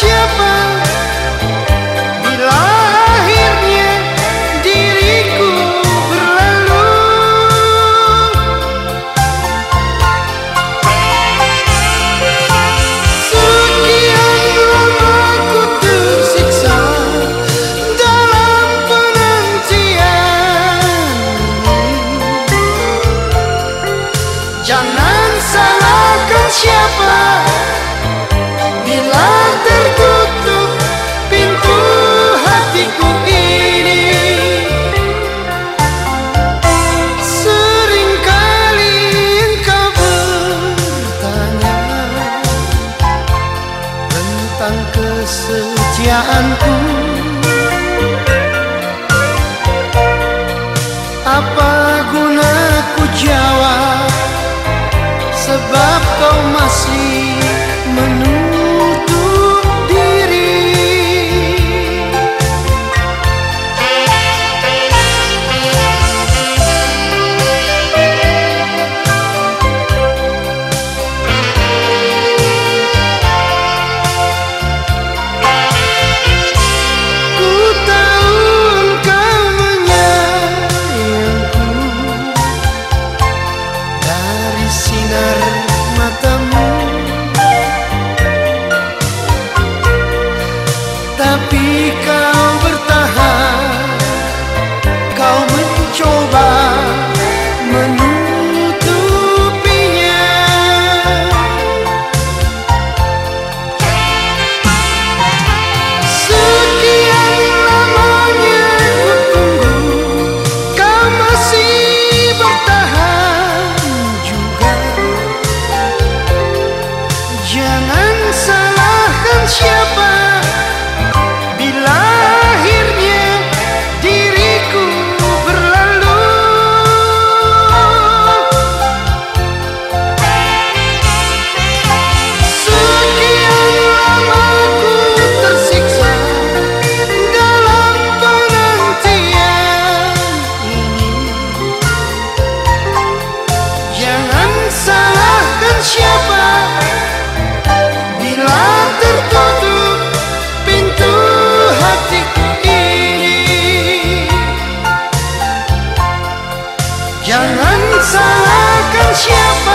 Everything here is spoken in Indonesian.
siapa? Bila akhirnya diriku berlalu. Sekian lama ku tersiksa Dalam penantian Jangan salahkan siapa Tentang kesetiaanku. Apa salahkan siapa Jangan